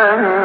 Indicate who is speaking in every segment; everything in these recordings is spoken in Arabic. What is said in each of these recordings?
Speaker 1: الله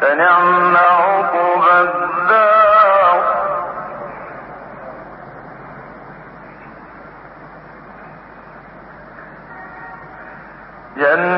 Speaker 1: فنعم عقب الدار جنة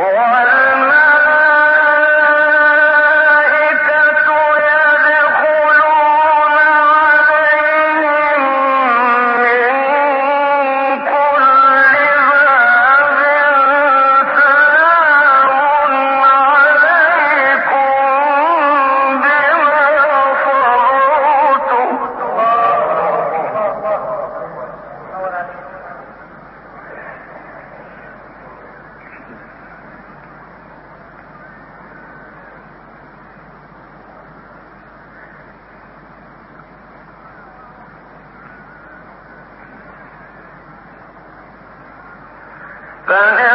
Speaker 1: For فإن